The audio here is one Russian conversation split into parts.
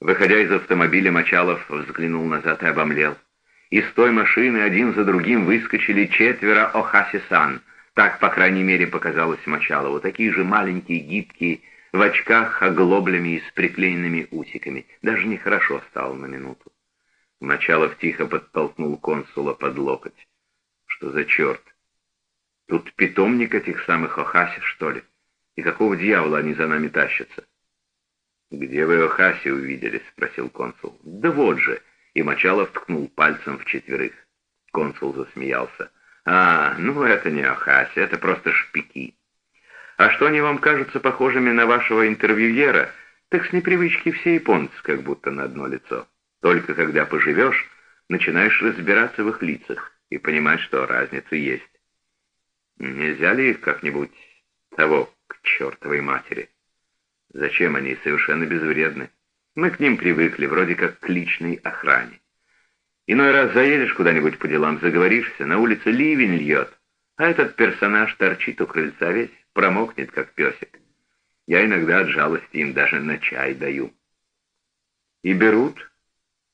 Выходя из автомобиля, Мочалов взглянул назад и обомлел. Из той машины один за другим выскочили четверо Охаси-сан. Так, по крайней мере, показалось Мочалову. Такие же маленькие, гибкие, в очках оглоблями и с приклеенными усиками. Даже нехорошо стало на минуту. Мочалов тихо подтолкнул консула под локоть. Что за черт? Тут питомник этих самых Охаси, что ли? И какого дьявола они за нами тащатся? «Где вы Охаси увидели?» — спросил консул. «Да вот же!» — и Мочалов ткнул пальцем в четверых. Консул засмеялся. «А, ну это не Охаси, это просто шпики. А что они вам кажутся похожими на вашего интервьюера, так с непривычки все японцы как будто на одно лицо. Только когда поживешь, начинаешь разбираться в их лицах и понимать, что разница есть. Нельзя ли их как-нибудь того к чертовой матери? Зачем они совершенно безвредны? Мы к ним привыкли, вроде как к личной охране. Иной раз заедешь куда-нибудь по делам, заговоришься, на улице ливень льет, а этот персонаж торчит у крыльца весь, промокнет, как песик. Я иногда от жалости им даже на чай даю. И берут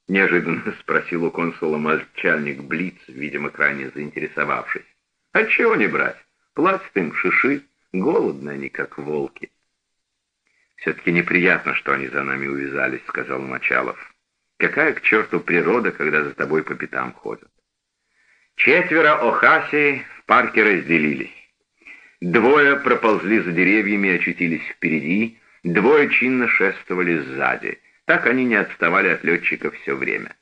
— неожиданно спросил у консула мальчальник Блиц, видимо, крайне заинтересовавшись. «А чего не брать? Платят им шиши, голодны они, как волки». «Все-таки неприятно, что они за нами увязались», — сказал Мочалов. «Какая к черту природа, когда за тобой по пятам ходят?» Четверо Охаси в парке разделились. Двое проползли за деревьями и очутились впереди, двое чинно шествовали сзади — так они не отставали от летчика все время.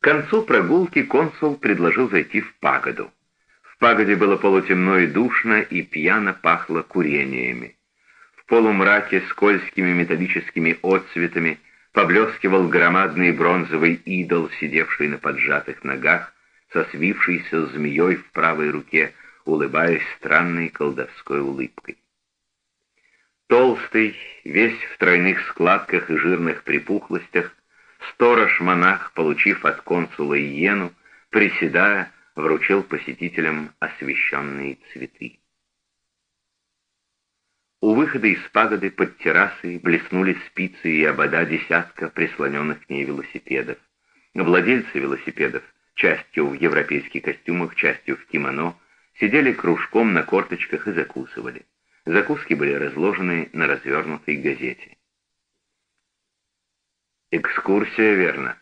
К концу прогулки консул предложил зайти в пагоду. В пагоде было полутемно и душно, и пьяно пахло курениями. Полумраке скользкими металлическими отцветами поблескивал громадный бронзовый идол, сидевший на поджатых ногах, со свившейся змеей в правой руке, улыбаясь странной колдовской улыбкой. Толстый, весь в тройных складках и жирных припухлостях, сторож-монах, получив от консула иену, приседая, вручил посетителям освященные цветы. У выхода из пагоды под террасой блеснули спицы и обода десятка прислоненных к ней велосипедов. Владельцы велосипедов, частью в европейских костюмах, частью в кимоно, сидели кружком на корточках и закусывали. Закуски были разложены на развернутой газете. «Экскурсия, верно.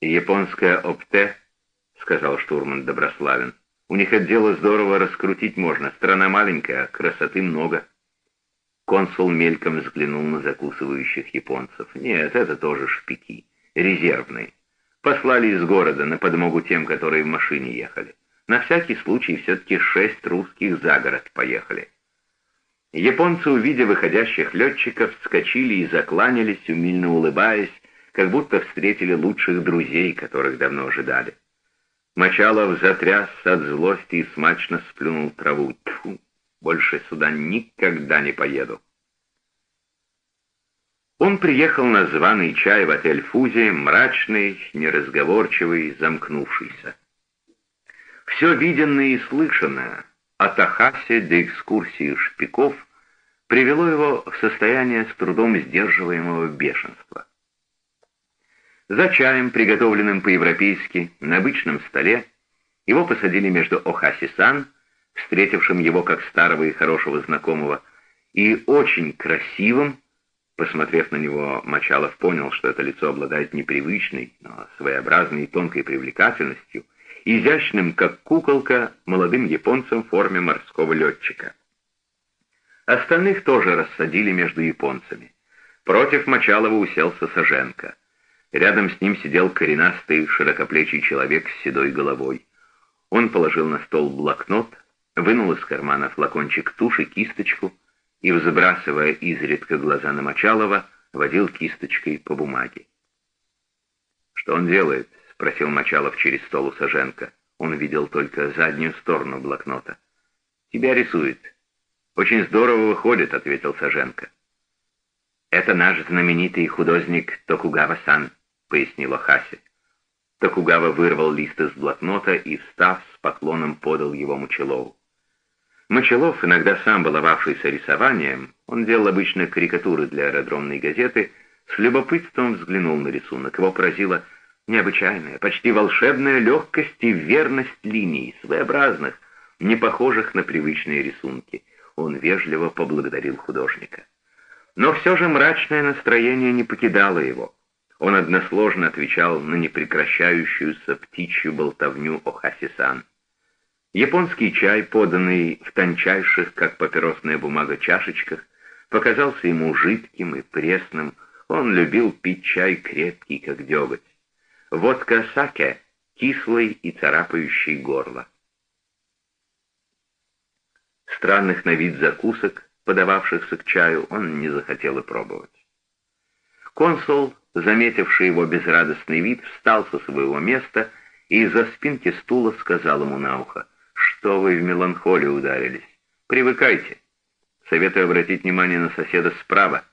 Японская ОПТ», — сказал штурман Доброславин. «У них отдело здорово раскрутить можно. Страна маленькая, а красоты много». Консул мельком взглянул на закусывающих японцев. «Нет, это тоже шпики. Резервные. Послали из города на подмогу тем, которые в машине ехали. На всякий случай все-таки шесть русских за город поехали». Японцы, увидя выходящих летчиков, вскочили и закланялись, умильно улыбаясь, как будто встретили лучших друзей, которых давно ожидали. Мочалов затрясся от злости и смачно сплюнул траву. Тьфу, больше сюда никогда не поеду. Он приехал на званый чай в отель Фузи, мрачный, неразговорчивый, замкнувшийся. Все виденное и слышанное, от Ахаси до экскурсии шпиков привело его в состояние с трудом сдерживаемого бешенства. За чаем, приготовленным по-европейски, на обычном столе, его посадили между Охаси-сан, встретившим его как старого и хорошего знакомого, и очень красивым, посмотрев на него, Мочалов понял, что это лицо обладает непривычной, но своеобразной и тонкой привлекательностью — изящным, как куколка, молодым японцем в форме морского летчика. Остальных тоже рассадили между японцами. Против Мочалова уселся Саженко. Рядом с ним сидел коренастый, широкоплечий человек с седой головой. Он положил на стол блокнот, вынул из кармана флакончик туши, кисточку и, взбрасывая изредка глаза на Мочалова, водил кисточкой по бумаге. «Что он делает?» — спросил Мочалов через стол у Саженко. Он видел только заднюю сторону блокнота. «Тебя рисует». «Очень здорово выходит», — ответил Саженко. «Это наш знаменитый художник Токугава-сан», — пояснила Хаси. Токугава вырвал лист из блокнота и, встав, с поклоном подал его Мочелову. Мочелов, иногда сам баловавшийся рисованием, он делал обычно карикатуры для аэродромной газеты, с любопытством взглянул на рисунок. Его поразила необычайная, почти волшебная легкость и верность линий, своеобразных, не похожих на привычные рисунки. Он вежливо поблагодарил художника. Но все же мрачное настроение не покидало его. Он односложно отвечал на непрекращающуюся птичью болтовню о Хасисан. Японский чай, поданный в тончайших, как папиросная бумага, чашечках, показался ему жидким и пресным. Он любил пить чай крепкий, как деготь. Водка саке — кислый и царапающий горло. Странных на вид закусок, подававшихся к чаю, он не захотел и пробовать. Консул, заметивший его безрадостный вид, встал со своего места и из-за спинки стула сказал ему на ухо, «Что вы в меланхолию ударились? Привыкайте. Советую обратить внимание на соседа справа.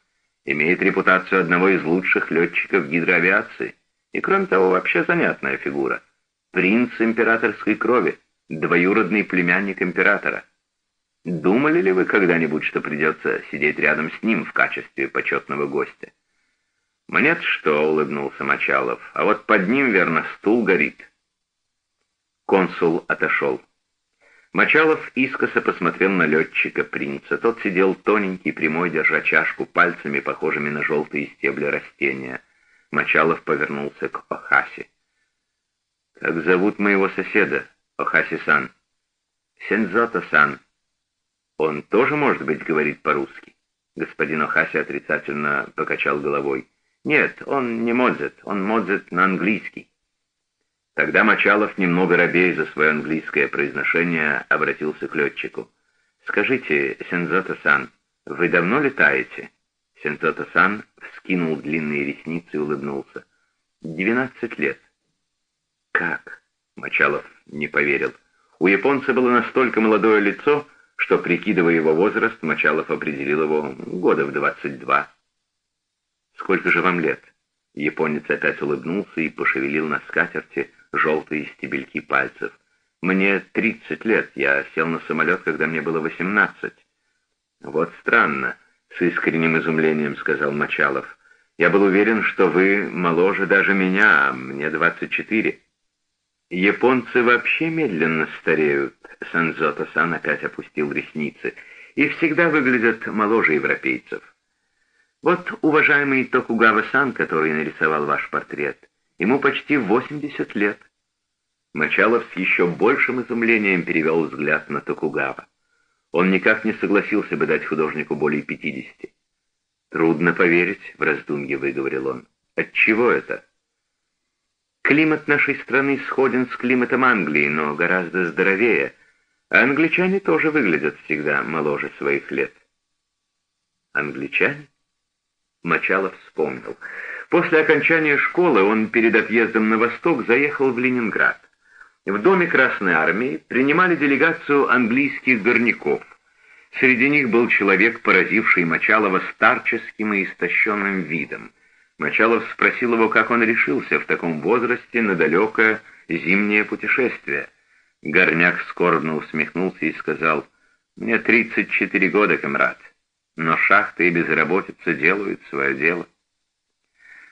Имеет репутацию одного из лучших летчиков гидроавиации. И кроме того, вообще занятная фигура. Принц императорской крови, двоюродный племянник императора. Думали ли вы когда-нибудь, что придется сидеть рядом с ним в качестве почетного гостя? «Мне-то что?» — улыбнулся Мочалов. «А вот под ним, верно, стул горит». Консул отошел. Мочалов искоса посмотрел на летчика принца. Тот сидел тоненький, прямой, держа чашку пальцами, похожими на желтые стебли растения. Мочалов повернулся к Охасе. «Как зовут моего соседа, Охаси-сан?» «Сензото-сан», «Он тоже, может быть, говорит по-русски?» Господин Охаси отрицательно покачал головой. «Нет, он не Модзет, он Модзет на английский». Тогда Мочалов, немного робея за свое английское произношение, обратился к летчику. «Скажите, Сензото-сан, вы давно летаете?» Сензото-сан вскинул длинные ресницы и улыбнулся. «Двенадцать лет». «Как?» — Мочалов не поверил. У японца было настолько молодое лицо, что, прикидывая его возраст, Мочалов определил его года в двадцать два. «Сколько же вам лет?» Японец опять улыбнулся и пошевелил на скатерти желтые стебельки пальцев. «Мне тридцать лет. Я сел на самолет, когда мне было восемнадцать». «Вот странно», — с искренним изумлением сказал Мочалов. «Я был уверен, что вы моложе даже меня, а мне двадцать четыре». Японцы вообще медленно стареют, Санзото-сан опять опустил ресницы, и всегда выглядят моложе европейцев. Вот уважаемый Токугава-сан, который нарисовал ваш портрет, ему почти 80 лет. Мочалов с еще большим изумлением перевел взгляд на Токугава. Он никак не согласился бы дать художнику более 50. «Трудно поверить», — в раздумье выговорил он. «Отчего это?» Климат нашей страны сходен с климатом Англии, но гораздо здоровее, а англичане тоже выглядят всегда моложе своих лет. Англичане? Мочалов вспомнил. После окончания школы он перед отъездом на восток заехал в Ленинград. В доме Красной Армии принимали делегацию английских горняков. Среди них был человек, поразивший Мочалова старческим и истощенным видом — Мочалов спросил его, как он решился в таком возрасте на далекое зимнее путешествие. Горняк скорбно усмехнулся и сказал, «Мне 34 года, комрад, но шахты и безработица делают свое дело».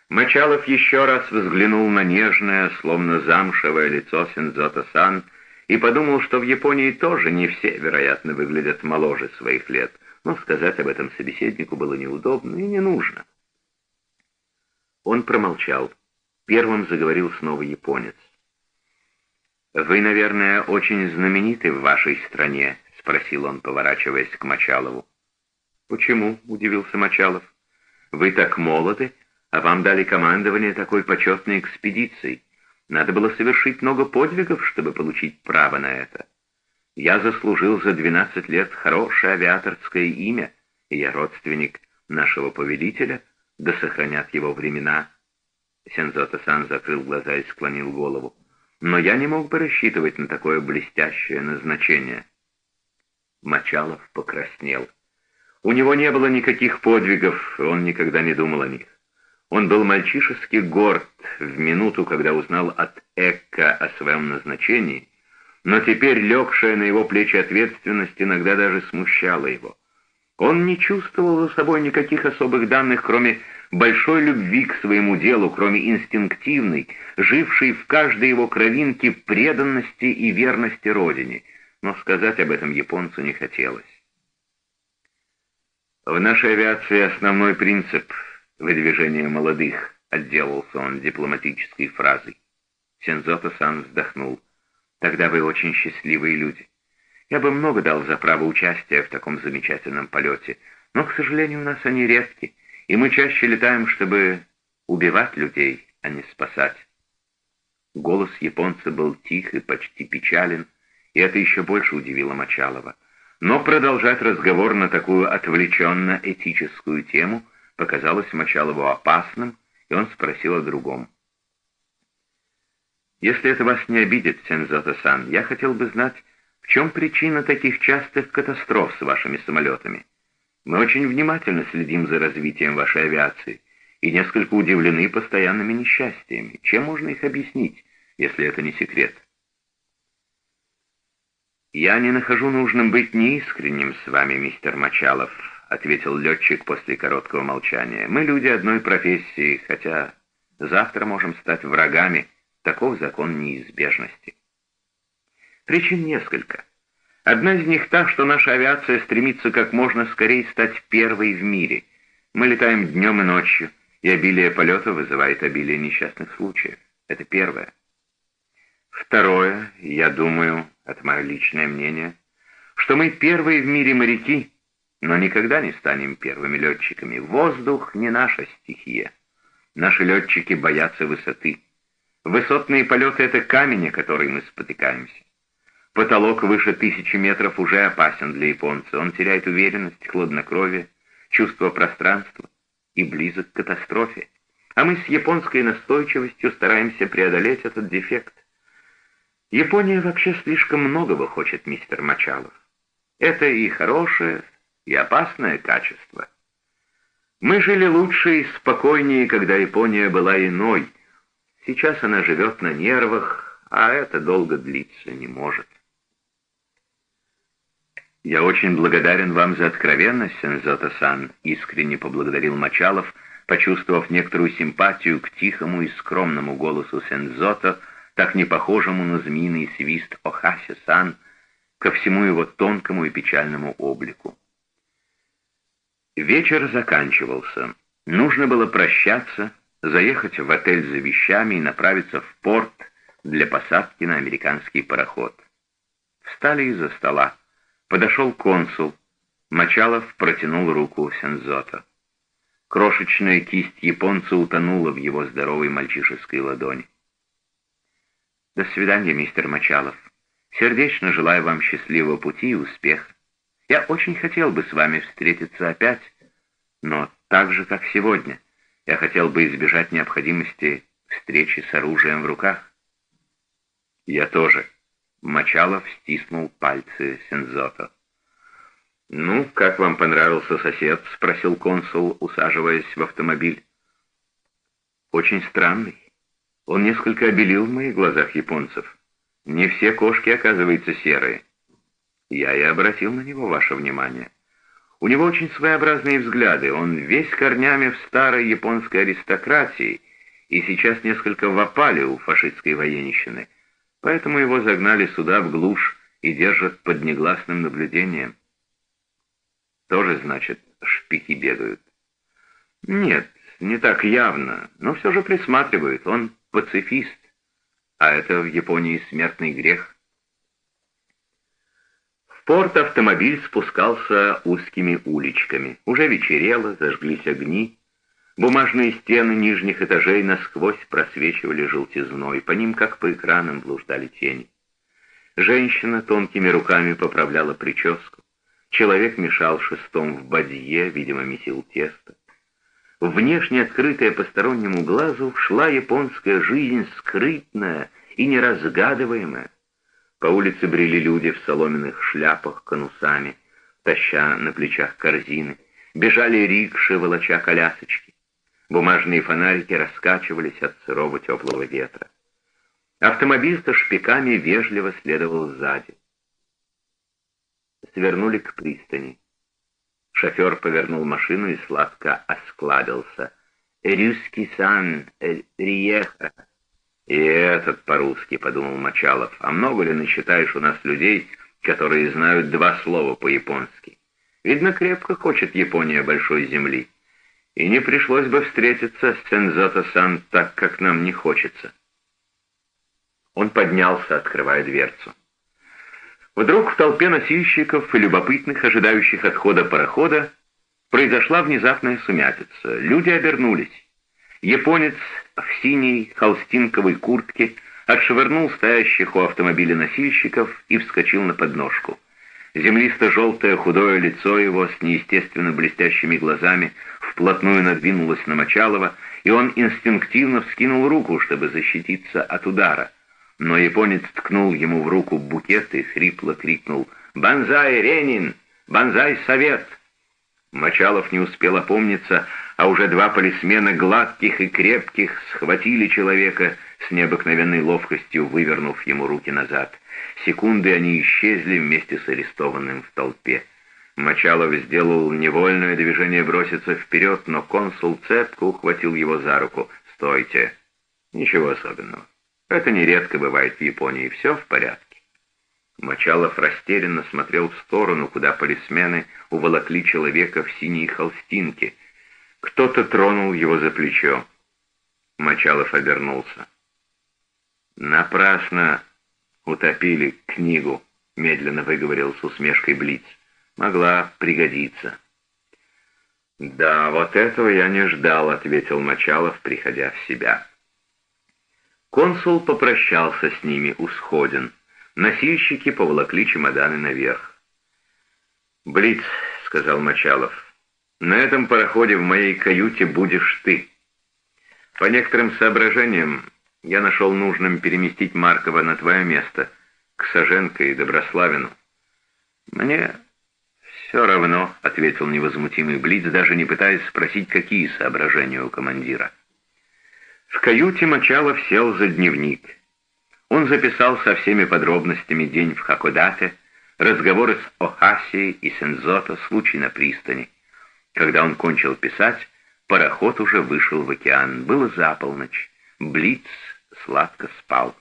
Мочалов еще раз взглянул на нежное, словно замшевое лицо Синзото-сан и подумал, что в Японии тоже не все, вероятно, выглядят моложе своих лет, но сказать об этом собеседнику было неудобно и не нужно. Он промолчал. Первым заговорил снова японец. «Вы, наверное, очень знамениты в вашей стране?» — спросил он, поворачиваясь к Мочалову. «Почему?» — удивился Мочалов. «Вы так молоды, а вам дали командование такой почетной экспедицией. Надо было совершить много подвигов, чтобы получить право на это. Я заслужил за двенадцать лет хорошее авиаторское имя, и я родственник нашего повелителя — да сохранят его времена. Сензото-сан закрыл глаза и склонил голову. Но я не мог бы рассчитывать на такое блестящее назначение. Мочалов покраснел. У него не было никаких подвигов, он никогда не думал о них. Он был мальчишески горд в минуту, когда узнал от Экка о своем назначении, но теперь легшая на его плечи ответственность иногда даже смущала его. Он не чувствовал за собой никаких особых данных, кроме большой любви к своему делу, кроме инстинктивной, жившей в каждой его кровинке преданности и верности родине, но сказать об этом японцу не хотелось. В нашей авиации основной принцип выдвижения молодых, отделался он дипломатической фразой. Сензото-сан вздохнул. Тогда вы очень счастливые люди. Я бы много дал за право участия в таком замечательном полете, но, к сожалению, у нас они редки, и мы чаще летаем, чтобы убивать людей, а не спасать. Голос японца был тих и почти печален, и это еще больше удивило Мочалова. Но продолжать разговор на такую отвлеченно-этическую тему показалось Мочалову опасным, и он спросил о другом. «Если это вас не обидит, Сензото-сан, я хотел бы знать, в чем причина таких частых катастроф с вашими самолетами? Мы очень внимательно следим за развитием вашей авиации и несколько удивлены постоянными несчастьями. Чем можно их объяснить, если это не секрет?» «Я не нахожу нужным быть неискренним с вами, мистер Мочалов», — ответил летчик после короткого молчания. «Мы люди одной профессии, хотя завтра можем стать врагами. Таков закон неизбежности». Причин несколько. Одна из них та, что наша авиация стремится как можно скорее стать первой в мире. Мы летаем днем и ночью, и обилие полета вызывает обилие несчастных случаев. Это первое. Второе, я думаю, это мое личное мнение, что мы первые в мире моряки, но никогда не станем первыми летчиками. Воздух не наша стихия. Наши летчики боятся высоты. Высотные полеты — это камень, о который мы спотыкаемся. Потолок выше тысячи метров уже опасен для японца. Он теряет уверенность, хладнокровие, чувство пространства и близок к катастрофе. А мы с японской настойчивостью стараемся преодолеть этот дефект. Япония вообще слишком многого хочет, мистер Мачалов. Это и хорошее, и опасное качество. Мы жили лучше и спокойнее, когда Япония была иной. Сейчас она живет на нервах, а это долго длиться не может. «Я очень благодарен вам за откровенность, Сензото-сан», — искренне поблагодарил Мачалов, почувствовав некоторую симпатию к тихому и скромному голосу Сензото, — так не похожему на змеиный свист Охаси-сан, ко всему его тонкому и печальному облику. Вечер заканчивался. Нужно было прощаться, заехать в отель за вещами и направиться в порт для посадки на американский пароход. Встали из-за стола. Подошел консул. Мочалов протянул руку Сензото. Крошечная кисть японца утонула в его здоровой мальчишеской ладони. До свидания, мистер Мочалов. Сердечно желаю вам счастливого пути и успеха. Я очень хотел бы с вами встретиться опять, но так же, как сегодня. Я хотел бы избежать необходимости встречи с оружием в руках. Я тоже. Мочалов стиснул пальцы Сензото. «Ну, как вам понравился сосед?» — спросил консул, усаживаясь в автомобиль. «Очень странный. Он несколько обелил в моих глазах японцев. Не все кошки, оказывается, серые. Я и обратил на него ваше внимание. У него очень своеобразные взгляды, он весь корнями в старой японской аристократии и сейчас несколько в опале у фашистской военщины, поэтому его загнали сюда в глушь и держат под негласным наблюдением. Тоже, значит, шпики бегают. Нет, не так явно, но все же присматривают. Он пацифист, а это в Японии смертный грех. Порт автомобиль спускался узкими уличками. Уже вечерело, зажглись огни. Бумажные стены нижних этажей насквозь просвечивали желтизной, по ним, как по экранам, блуждали тени. Женщина тонкими руками поправляла прическу. Человек мешал шестом в бадье, видимо, месил тесто. Внешне открытая постороннему глазу шла японская жизнь скрытная и неразгадываемая. По улице брели люди в соломенных шляпах конусами, таща на плечах корзины. Бежали рикши, волоча колясочки. Бумажные фонарики раскачивались от сырого теплого ветра. Автомобиль со шпиками вежливо следовал сзади. Свернули к пристани. Шофер повернул машину и сладко осклабился. «Рюский сан, риеха». «И этот по-русски», — подумал Мочалов. «А много ли насчитаешь у нас людей, которые знают два слова по-японски? Видно, крепко хочет Япония большой земли. И не пришлось бы встретиться с Сензото-сан так, как нам не хочется». Он поднялся, открывая дверцу. Вдруг в толпе носильщиков и любопытных, ожидающих отхода парохода, произошла внезапная сумятица. Люди обернулись. Японец в синей холстинковой куртке отшвырнул стоящих у автомобиля носильщиков и вскочил на подножку. Землисто-желтое худое лицо его с неестественно блестящими глазами вплотную надвинулось на Мочалова, и он инстинктивно вскинул руку, чтобы защититься от удара но японец ткнул ему в руку букет и хрипло крикнул «Бонзай, Ренин! Бонзай, Совет!» Мочалов не успел опомниться, а уже два полисмена гладких и крепких схватили человека с необыкновенной ловкостью, вывернув ему руки назад. Секунды они исчезли вместе с арестованным в толпе. Мочалов сделал невольное движение броситься вперед, но консул цепко ухватил его за руку. «Стойте! Ничего особенного. Это нередко бывает в Японии, все в порядке. Мочалов растерянно смотрел в сторону, куда полисмены уволокли человека в синей холстинке. Кто-то тронул его за плечо. Мочалов обернулся. «Напрасно утопили книгу», — медленно выговорил с усмешкой Блиц. «Могла пригодиться». «Да, вот этого я не ждал», — ответил Мочалов, приходя в себя. Консул попрощался с ними у сходин. Носильщики поволокли чемоданы наверх. «Блиц», — сказал Мочалов, — «на этом пароходе в моей каюте будешь ты». По некоторым соображениям я нашел нужным переместить Маркова на твое место, к Саженко и Доброславину. «Мне все равно», — ответил невозмутимый Блиц, даже не пытаясь спросить, какие соображения у командира. В каюте Мочалов сел за дневник. Он записал со всеми подробностями день в Хакодате, разговоры с Охасией и Сензото, случай на пристани. Когда он кончил писать, пароход уже вышел в океан. Было за полночь. Блиц сладко спал.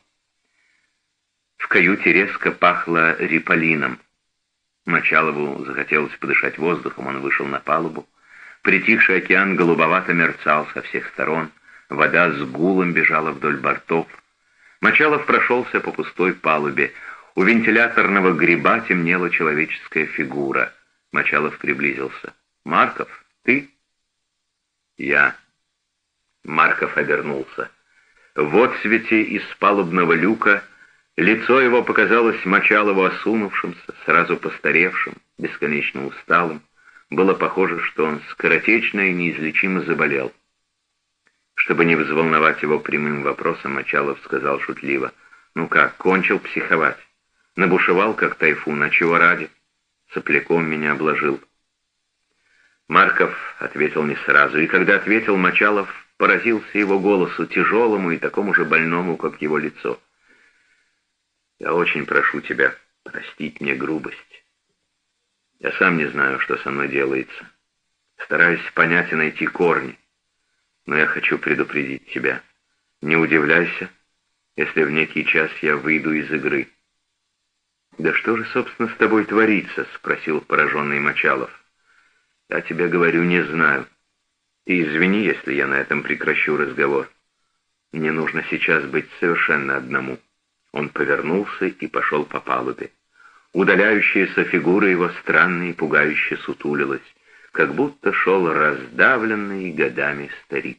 В каюте резко пахло риполином. Мочалову захотелось подышать воздухом, он вышел на палубу. Притихший океан голубовато мерцал со всех сторон — Вода с гулом бежала вдоль бортов. Мочалов прошелся по пустой палубе. У вентиляторного гриба темнела человеческая фигура. Мочалов приблизился. «Марков, ты?» «Я». Марков обернулся. В отсвете из палубного люка лицо его показалось Мочалову осунувшимся, сразу постаревшим, бесконечно усталым. Было похоже, что он скоротечно и неизлечимо заболел. Чтобы не взволновать его прямым вопросом, Мочалов сказал шутливо. «Ну как, кончил психовать? Набушевал, как тайфун, а чего ради? Сопляком меня обложил». Марков ответил не сразу, и когда ответил, Мочалов поразился его голосу, тяжелому и такому же больному, как его лицо. «Я очень прошу тебя простить мне грубость. Я сам не знаю, что со мной делается. Стараюсь понять и найти корни но я хочу предупредить тебя. Не удивляйся, если в некий час я выйду из игры». «Да что же, собственно, с тобой творится?» — спросил пораженный Мочалов. «Я тебе говорю, не знаю. И извини, если я на этом прекращу разговор. Мне нужно сейчас быть совершенно одному». Он повернулся и пошел по палубе. Удаляющаяся фигура его странно и пугающе сутулилась как будто шел раздавленный годами старик.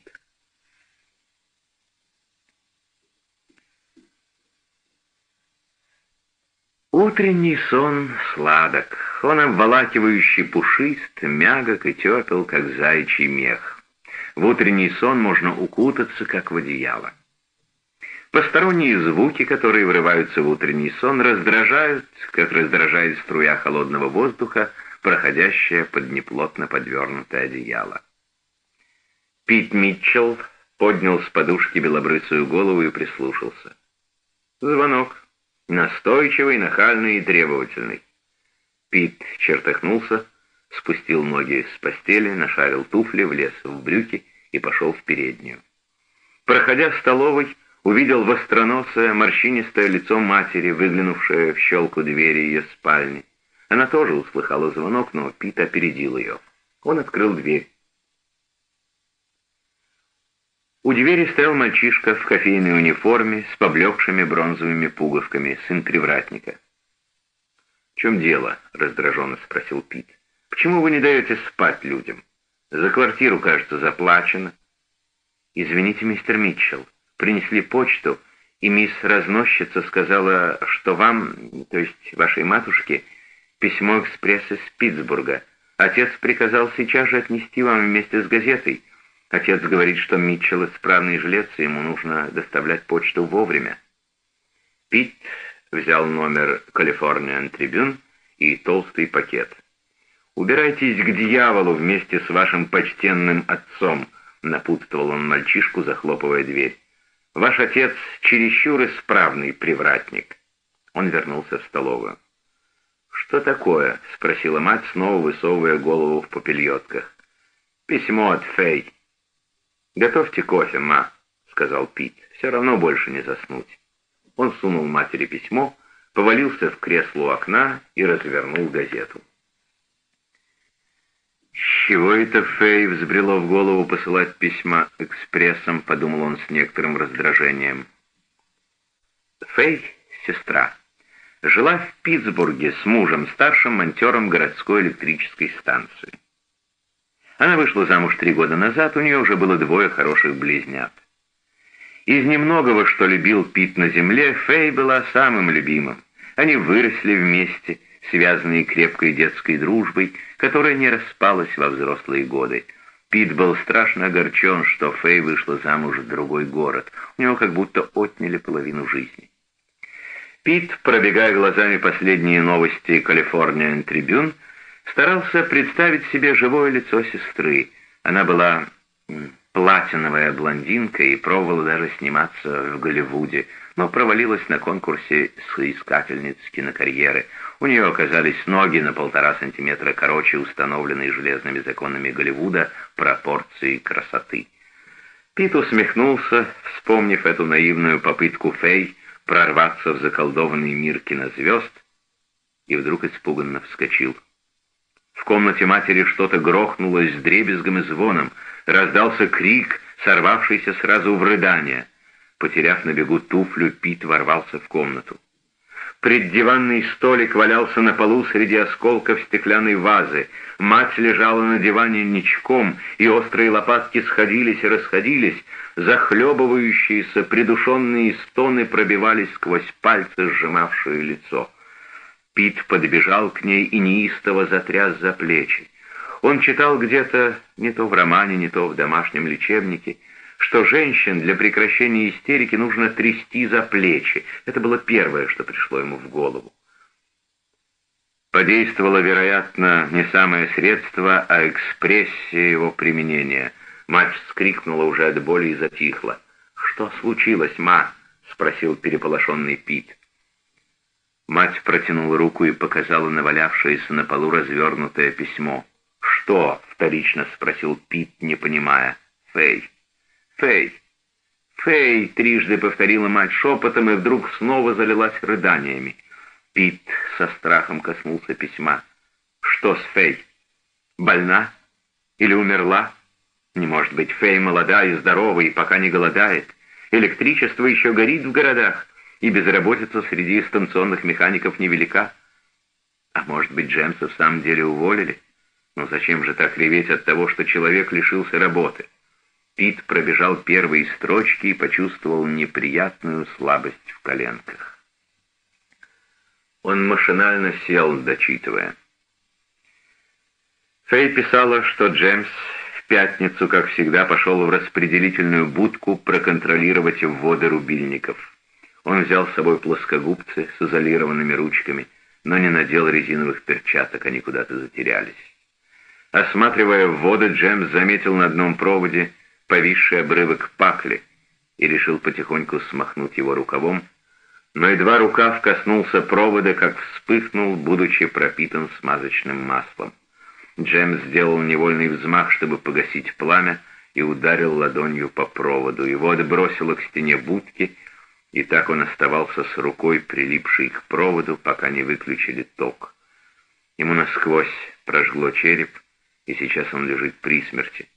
Утренний сон сладок, он обволакивающий пушист, мягок и тепел, как заячий мех. В утренний сон можно укутаться, как в одеяло. Посторонние звуки, которые врываются в утренний сон, раздражают, как раздражает струя холодного воздуха, проходящая под неплотно подвернутое одеяло. Пит Митчелл поднял с подушки белобрысую голову и прислушался. Звонок. Настойчивый, нахальный и требовательный. Пит чертыхнулся, спустил ноги с постели, нашарил туфли, влез в брюки и пошел в переднюю. Проходя в столовой, увидел востроносое, морщинистое лицо матери, выглянувшее в щелку двери ее спальни. Она тоже услыхала звонок, но Пит опередил ее. Он открыл дверь. У двери стоял мальчишка в кофейной униформе с поблекшими бронзовыми пуговками, сын привратника. «В чем дело?» — раздраженно спросил Пит. «Почему вы не даете спать людям? За квартиру, кажется, заплачено». «Извините, мистер Митчелл, принесли почту, и мисс Разносчица сказала, что вам, то есть вашей матушке, письмо экспресс из Питтсбурга. Отец приказал сейчас же отнести вам вместе с газетой. Отец говорит, что Митчелл исправный жилец, и ему нужно доставлять почту вовремя». Пит взял номер «Калифорниан Трибюн» и толстый пакет. «Убирайтесь к дьяволу вместе с вашим почтенным отцом», — напутствовал он мальчишку, захлопывая дверь. «Ваш отец чересчур исправный привратник». Он вернулся в столовую. «Что такое?» — спросила мать, снова высовывая голову в попельотках. «Письмо от Фэй». «Готовьте кофе, ма», — сказал Пит. «Все равно больше не заснуть». Он сунул матери письмо, повалился в кресло у окна и развернул газету. «С чего это Фэй взбрело в голову посылать письма экспрессом?» — подумал он с некоторым раздражением. Фэй — сестра. Жила в Питтсбурге с мужем, старшим монтером городской электрической станции. Она вышла замуж три года назад, у нее уже было двое хороших близнят. Из немногого, что любил Пит на земле, Фэй была самым любимым. Они выросли вместе — связанные крепкой детской дружбой, которая не распалась во взрослые годы. Пит был страшно огорчен, что Фэй вышла замуж в другой город. У него как будто отняли половину жизни. Пит, пробегая глазами последние новости «Калифорниан Трибюн», старался представить себе живое лицо сестры. Она была платиновая блондинка и пробовала даже сниматься в Голливуде, но провалилась на конкурсе соискательниц кинокарьеры. У нее оказались ноги на полтора сантиметра короче установленные железными законами Голливуда пропорции красоты. Пит усмехнулся, вспомнив эту наивную попытку Фэй прорваться в заколдованный мир кинозвезд, и вдруг испуганно вскочил. В комнате матери что-то грохнуло с дребезгом и звоном, раздался крик, сорвавшийся сразу в рыдание. Потеряв на бегу туфлю, Пит ворвался в комнату. Преддиванный столик валялся на полу среди осколков стеклянной вазы. Мать лежала на диване ничком, и острые лопатки сходились и расходились. Захлебывающиеся, придушенные стоны пробивались сквозь пальцы, сжимавшие лицо. Пит подбежал к ней и неистово затряс за плечи. Он читал где-то, не то в романе, не то в домашнем лечебнике, что женщин для прекращения истерики нужно трясти за плечи. Это было первое, что пришло ему в голову. Подействовало, вероятно, не самое средство, а экспрессия его применения. Мать вскрикнула уже от боли и затихла. «Что случилось, ма?» — спросил переполошенный Пит. Мать протянула руку и показала навалявшееся на полу развернутое письмо. «Что?» — вторично спросил Пит, не понимая. «Фэй, Фэй! Фэй!» — трижды повторила мать шепотом и вдруг снова залилась рыданиями. Пит со страхом коснулся письма. «Что с Фэй? Больна? Или умерла? Не может быть, Фэй молода и здорова, и пока не голодает. Электричество еще горит в городах, и безработица среди станционных механиков невелика. А может быть, Джемса в самом деле уволили? Но зачем же так реветь от того, что человек лишился работы?» Пит пробежал первые строчки и почувствовал неприятную слабость в коленках. Он машинально сел, дочитывая. Фэй писала, что Джеймс в пятницу, как всегда, пошел в распределительную будку проконтролировать вводы рубильников. Он взял с собой плоскогубцы с изолированными ручками, но не надел резиновых перчаток, они куда-то затерялись. Осматривая вводы, Джеймс заметил на одном проводе повисший обрывок пакли и решил потихоньку смахнуть его рукавом, но едва рукав коснулся провода, как вспыхнул, будучи пропитан смазочным маслом. Джемс сделал невольный взмах, чтобы погасить пламя, и ударил ладонью по проводу. Его отбросило к стене будки, и так он оставался с рукой, прилипшей к проводу, пока не выключили ток. Ему насквозь прожгло череп, и сейчас он лежит при смерти.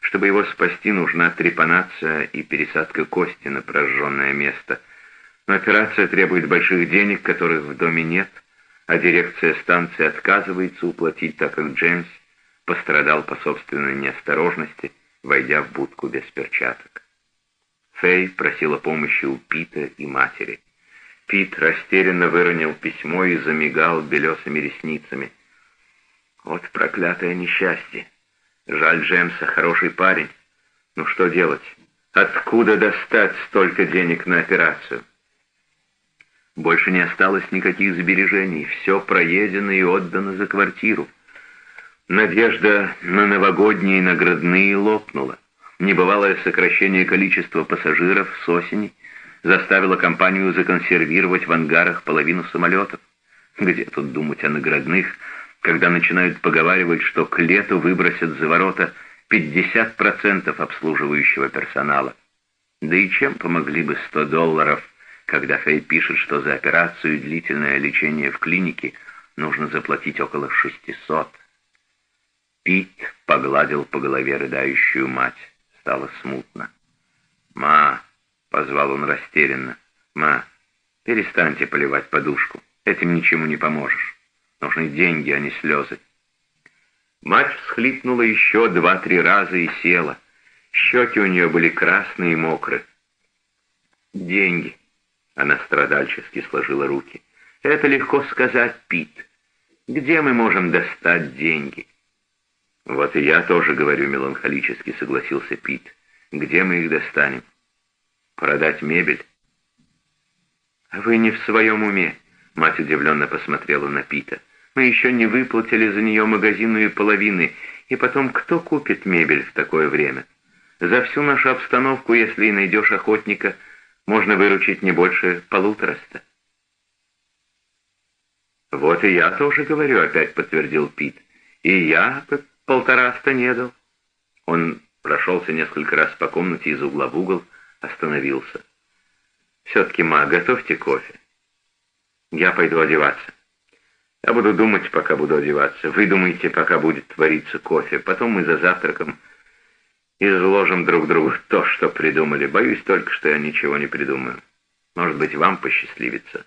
Чтобы его спасти, нужна трепанация и пересадка кости на прожженное место. Но операция требует больших денег, которых в доме нет, а дирекция станции отказывается уплатить, так как Джеймс пострадал по собственной неосторожности, войдя в будку без перчаток. Фэй просила помощи у Пита и матери. Пит растерянно выронил письмо и замигал белесыми ресницами. Вот проклятое несчастье. Жаль Джемса, хороший парень. Ну что делать? Откуда достать столько денег на операцию? Больше не осталось никаких сбережений. Все проедено и отдано за квартиру. Надежда на новогодние наградные лопнула. Небывалое сокращение количества пассажиров с осени заставило компанию законсервировать в ангарах половину самолетов. Где тут думать о наградных, когда начинают поговаривать, что к лету выбросят за ворота 50% обслуживающего персонала. Да и чем помогли бы 100 долларов, когда Фэй пишет, что за операцию и длительное лечение в клинике нужно заплатить около 600. Пит погладил по голове рыдающую мать стало смутно. «Ма!» — позвал он растерянно. «Ма, перестаньте поливать подушку. Этим ничему не поможешь. Нужны деньги, а не слезы». Мать всхлипнула еще два-три раза и села. Щеки у нее были красные и мокрые. «Деньги!» — она страдальчески сложила руки. «Это легко сказать, Пит. Где мы можем достать деньги?» «Вот и я тоже говорю меланхолически», — согласился Пит. «Где мы их достанем? Продать мебель?» «А «Вы не в своем уме», — мать удивленно посмотрела на Пита. «Мы еще не выплатили за нее магазинную половины, и потом кто купит мебель в такое время? За всю нашу обстановку, если и найдешь охотника, можно выручить не больше полутораста». «Вот и я тоже говорю», — опять подтвердил Пит. «И я Полтораста не дал. Он прошелся несколько раз по комнате из угла в угол, остановился. «Все-таки, ма, готовьте кофе. Я пойду одеваться. Я буду думать, пока буду одеваться. Вы думаете, пока будет твориться кофе. Потом мы за завтраком изложим друг другу то, что придумали. Боюсь только, что я ничего не придумаю. Может быть, вам посчастливится».